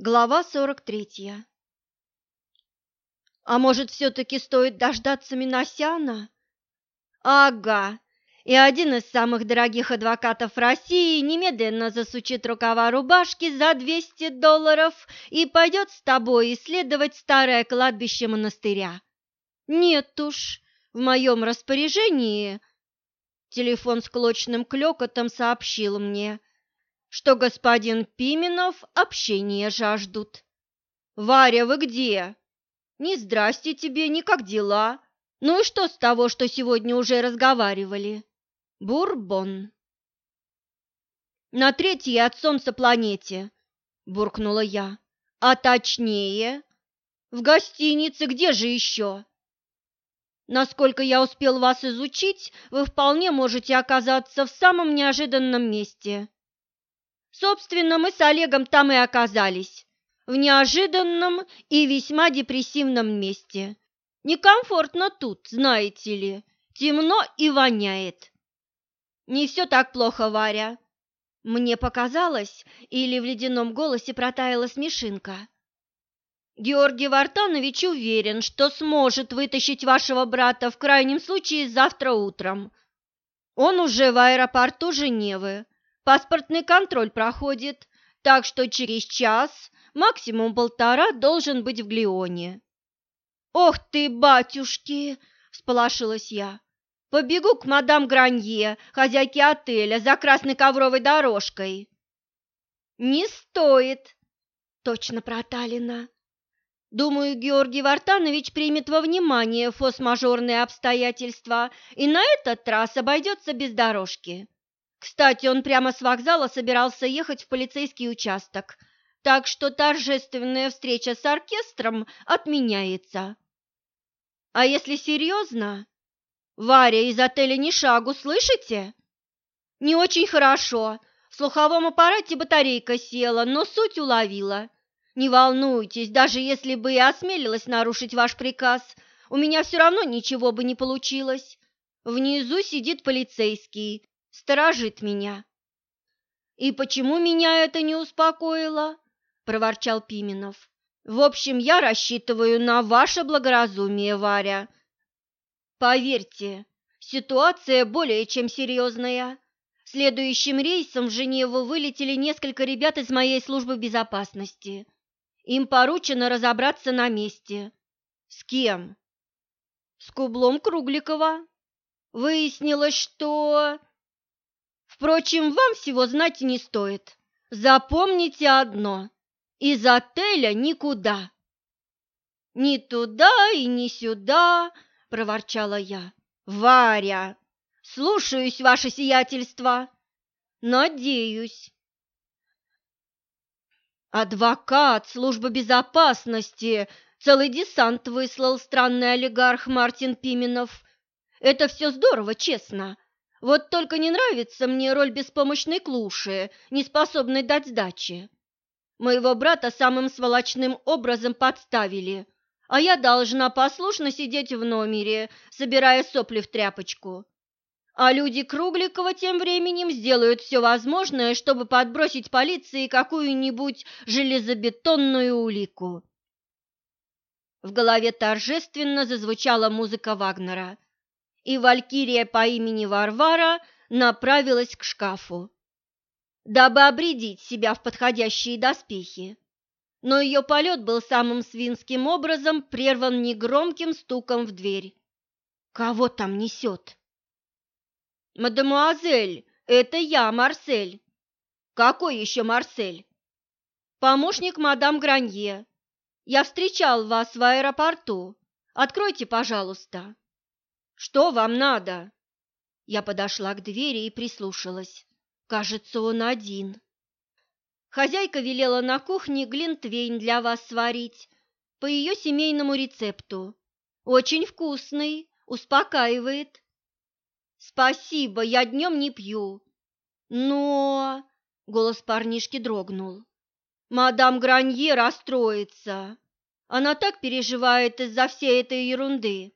Глава 43 А может, все-таки стоит дождаться Миносяна? Ага, и один из самых дорогих адвокатов России немедленно засучит рукава рубашки за 200 долларов и пойдет с тобой исследовать старое кладбище монастыря. Нет уж, в моем распоряжении... Телефон с клочным клёкотом сообщил мне – что господин Пименов общения жаждут. «Варя, вы где?» «Ни здрасте тебе, ни как дела. Ну и что с того, что сегодня уже разговаривали?» «Бурбон». «На третьей от солнца планете», – буркнула я. «А точнее?» «В гостинице, где же еще?» Насколько я успел вас изучить, вы вполне можете оказаться в самом неожиданном месте. Собственно, мы с Олегом там и оказались, в неожиданном и весьма депрессивном месте. Некомфортно тут, знаете ли, темно и воняет. Не все так плохо, Варя. Мне показалось, или в ледяном голосе протаяла смешинка. Георгий Вартанович уверен, что сможет вытащить вашего брата в крайнем случае завтра утром. Он уже в аэропорту Женевы, Паспортный контроль проходит, так что через час, максимум полтора, должен быть в Глионе. «Ох ты, батюшки!» – всполошилась я. «Побегу к мадам Гранье, хозяйке отеля, за красной ковровой дорожкой». «Не стоит!» – точно проталина. Думаю, Георгий Вартанович примет во внимание фос-мажорные обстоятельства и на этот раз обойдется без дорожки. Кстати, он прямо с вокзала собирался ехать в полицейский участок, так что торжественная встреча с оркестром отменяется. А если серьезно? Варя из отеля ни шагу, слышите? Не очень хорошо. В слуховом аппарате батарейка села, но суть уловила. Не волнуйтесь, даже если бы и осмелилась нарушить ваш приказ, у меня все равно ничего бы не получилось. Внизу сидит полицейский, сторожит меня. И почему меня это не успокоило? проворчал Пименов. В общем, я рассчитываю на ваше благоразумие, Варя. Поверьте, ситуация более чем серьезная. Следующим рейсом в Женеву вылетели несколько ребят из моей службы безопасности. Им поручено разобраться на месте. С кем? С Кублом Кругликова. Выяснилось, что... Впрочем, вам всего знать не стоит. Запомните одно – из отеля никуда. «Ни туда и ни сюда», – проворчала я. «Варя, слушаюсь, ваше сиятельство». «Надеюсь». «Адвокат, служба безопасности, целый десант выслал странный олигарх Мартин Пименов. Это все здорово, честно. Вот только не нравится мне роль беспомощной клуши, не способной дать сдачи. Моего брата самым сволочным образом подставили, а я должна послушно сидеть в номере, собирая сопли в тряпочку. А люди Кругликова тем временем сделают все возможное, чтобы подбросить полиции какую-нибудь железобетонную улику. В голове торжественно зазвучала музыка Вагнера – и валькирия по имени Варвара направилась к шкафу, дабы обрядить себя в подходящие доспехи. Но ее полет был самым свинским образом прерван негромким стуком в дверь. «Кого там несет?» «Мадемуазель, это я, Марсель». «Какой еще Марсель?» «Помощник мадам Гранье. Я встречал вас в аэропорту. Откройте, пожалуйста». Что вам надо?» Я подошла к двери и прислушалась. Кажется, он один. Хозяйка велела на кухне глинтвейн для вас сварить по ее семейному рецепту. Очень вкусный, успокаивает. Спасибо, я днем не пью. Но... Голос парнишки дрогнул. Мадам Гранье расстроится. Она так переживает из-за всей этой ерунды.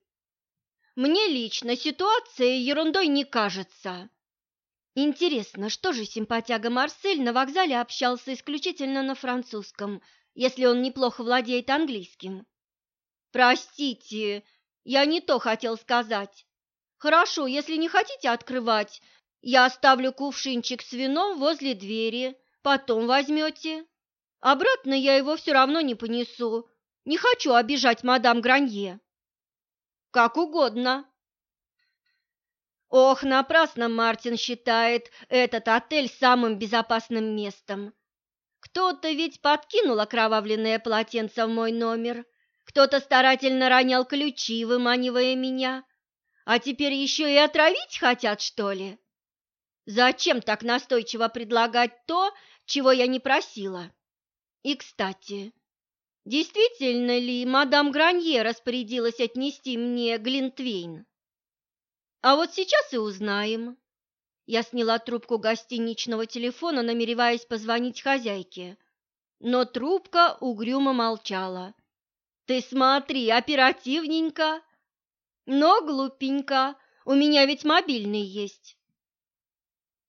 Мне лично ситуация ерундой не кажется. Интересно, что же симпатяга Марсель на вокзале общался исключительно на французском если он неплохо владеет английским. Простите, я не то хотел сказать. Хорошо, если не хотите открывать, я оставлю кувшинчик с вином возле двери, потом возьмете. Обратно я его все равно не понесу. Не хочу обижать мадам Гранье. Как угодно. Ох, напрасно Мартин считает этот отель самым безопасным местом. Кто-то ведь подкинул окровавленное полотенце в мой номер, кто-то старательно ронял ключи, выманивая меня, а теперь еще и отравить хотят, что ли? Зачем так настойчиво предлагать то, чего я не просила? И, кстати, действительно ли мадам Гранье распорядилась отнести мне Глинтвейн? А вот сейчас и узнаем. Я сняла трубку гостиничного телефона, намереваясь позвонить хозяйке. Но трубка угрюмо молчала. «Ты смотри, оперативненько!» «Но глупенько, у меня ведь мобильный есть».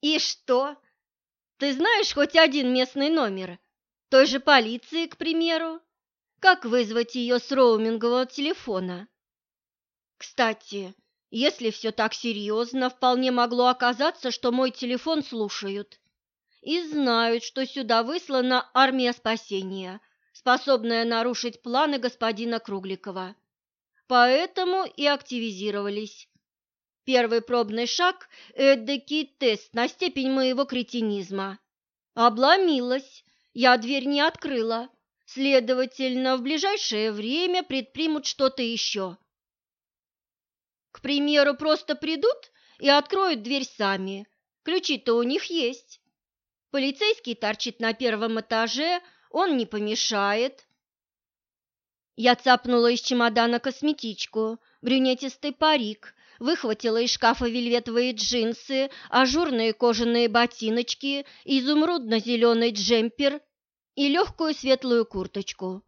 «И что? Ты знаешь хоть один местный номер? Той же полиции, к примеру? Как вызвать ее с роумингового телефона?» «Кстати, если все так серьезно, вполне могло оказаться, что мой телефон слушают и знают, что сюда выслана армия спасения, способная нарушить планы господина Кругликова. Поэтому и активизировались. Первый пробный шаг – эдакий тест на степень моего кретинизма. Обломилась, я дверь не открыла. Следовательно, в ближайшее время предпримут что-то еще. К примеру, просто придут и откроют дверь сами. Ключи-то у них есть. Полицейский торчит на первом этаже, он не помешает. Я цапнула из чемодана косметичку, брюнетистый парик, выхватила из шкафа вельветовые джинсы, ажурные кожаные ботиночки, изумрудно-зеленый джемпер и легкую светлую курточку.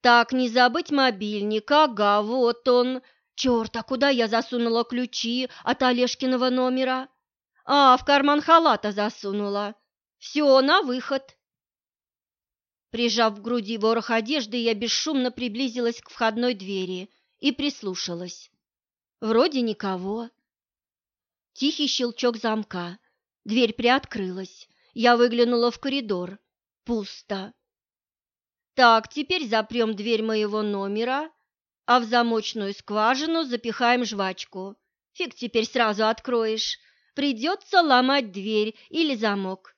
Так, не забыть мобильник, ага, вот он, Черт, а куда я засунула ключи от Олежкиного номера? А, в карман халата засунула. Все, на выход. Прижав в груди ворох одежды, я бесшумно приблизилась к входной двери и прислушалась. Вроде никого. Тихий щелчок замка. Дверь приоткрылась. Я выглянула в коридор. Пусто. Так, теперь запрем дверь моего номера а в замочную скважину запихаем жвачку. Фиг теперь сразу откроешь. Придется ломать дверь или замок.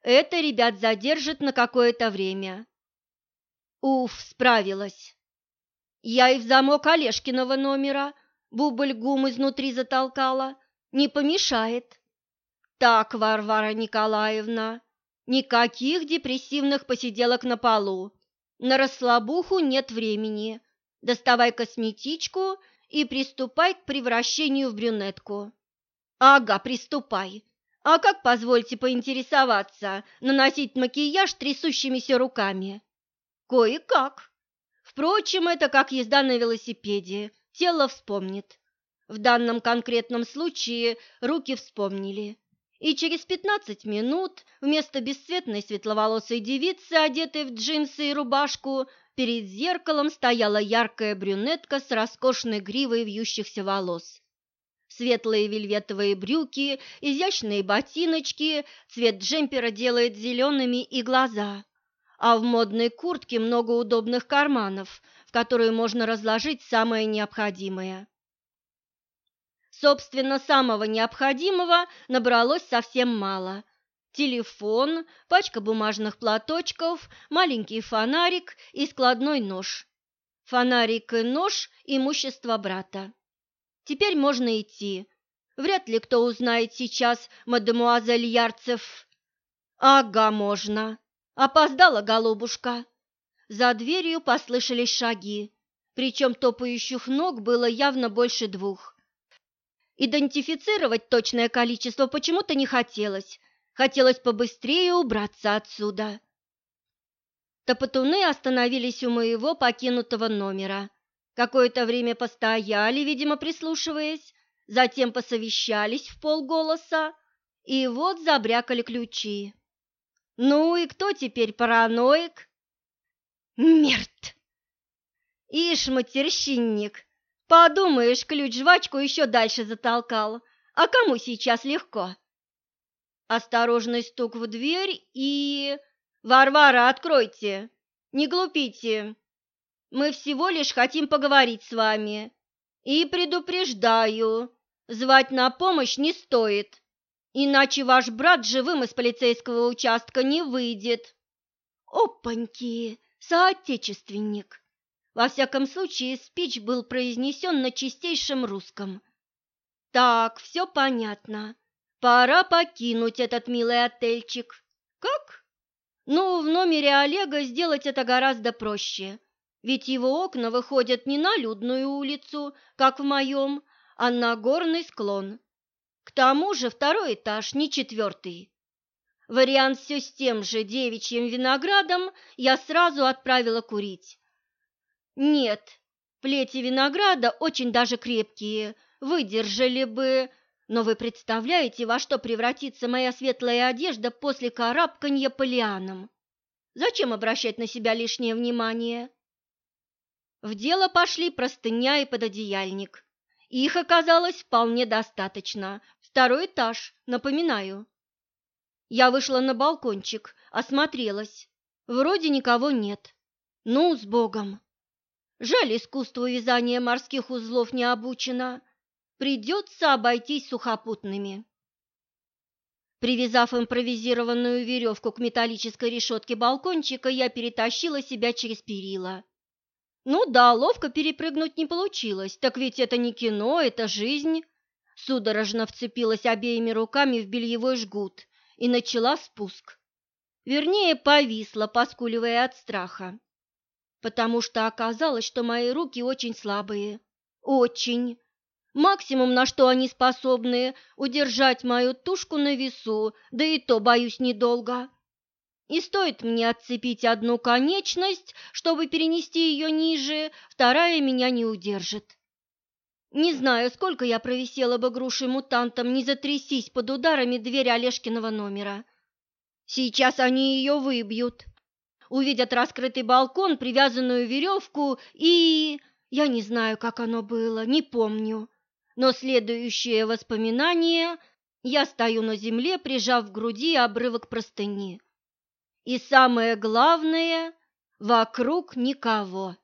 Это ребят задержит на какое-то время. Уф, справилась. Я и в замок Олежкиного номера бубль гум изнутри затолкала. Не помешает. Так, Варвара Николаевна, никаких депрессивных посиделок на полу. На расслабуху нет времени доставай косметичку и приступай к превращению в брюнетку. Ага, приступай. А как, позвольте поинтересоваться, наносить макияж трясущимися руками? Кое-как. Впрочем, это как езда на велосипеде, тело вспомнит. В данном конкретном случае руки вспомнили. И через пятнадцать минут вместо бесцветной светловолосой девицы, одетой в джинсы и рубашку, Перед зеркалом стояла яркая брюнетка с роскошной гривой вьющихся волос. Светлые вельветовые брюки, изящные ботиночки, цвет джемпера делает зелеными и глаза, а в модной куртке много удобных карманов, в которые можно разложить самое необходимое. Собственно, самого необходимого набралось совсем мало – телефон, пачка бумажных платочков, маленький фонарик и складной нож. Фонарик и нож – имущество брата. Теперь можно идти. Вряд ли кто узнает сейчас мадемуазель Ярцев. Ага, можно. Опоздала голубушка. За дверью послышались шаги, причем топающих ног было явно больше двух. Идентифицировать точное количество почему-то не хотелось, Хотелось побыстрее убраться отсюда. Топотуны остановились у моего покинутого номера. Какое-то время постояли, видимо, прислушиваясь, затем посовещались в полголоса, и вот забрякали ключи. Ну и кто теперь параноик? Мерт! Ишь, матерщинник, подумаешь, ключ-жвачку еще дальше затолкал. А кому сейчас легко? Осторожный стук в дверь и... «Варвара, откройте! Не глупите! Мы всего лишь хотим поговорить с вами. И предупреждаю, звать на помощь не стоит, иначе ваш брат живым из полицейского участка не выйдет». «Опаньки! Соотечественник!» Во всяком случае, спич был произнесен на чистейшем русском. «Так, все понятно. Пора покинуть этот милый отельчик. Как?» Ну, в номере Олега сделать это гораздо проще, ведь его окна выходят не на людную улицу, как в моем, а на горный склон. К тому же второй этаж, не четвертый. Вариант все с тем же девичьим виноградом я сразу отправила курить. Нет, плети винограда очень даже крепкие, выдержали бы но вы представляете, во что превратится моя светлая одежда после карабканья по лианам? Зачем обращать на себя лишнее внимание? В дело пошли простыня и пододеяльник. Их оказалось вполне достаточно. Второй этаж, напоминаю. Я вышла на балкончик, осмотрелась. Вроде никого нет. Ну, с Богом. Жаль, искусству вязания морских узлов не обучено придется обойтись сухопутными. Привязав импровизированную веревку к металлической решетке балкончика, я перетащила себя через перила. Ну да, ловко перепрыгнуть не получилось, так ведь это не кино, это жизнь. Судорожно вцепилась обеими руками в бельевой жгут и начала спуск. Вернее, повисла, поскуливая от страха. Потому что оказалось, что мои руки очень слабые. Очень. Максимум, на что они способны, удержать мою тушку на весу, да и то, боюсь, недолго. И стоит мне отцепить одну конечность, чтобы перенести ее ниже, вторая меня не удержит. Не знаю, сколько я провисела бы грушей мутантом, не затрясись под ударами двери Олежкиного номера. Сейчас они ее выбьют. Увидят раскрытый балкон, привязанную веревку и... Я не знаю, как оно было, не помню но следующее воспоминание я стою на земле, прижав к груди обрывок простыни. И самое главное, вокруг никого.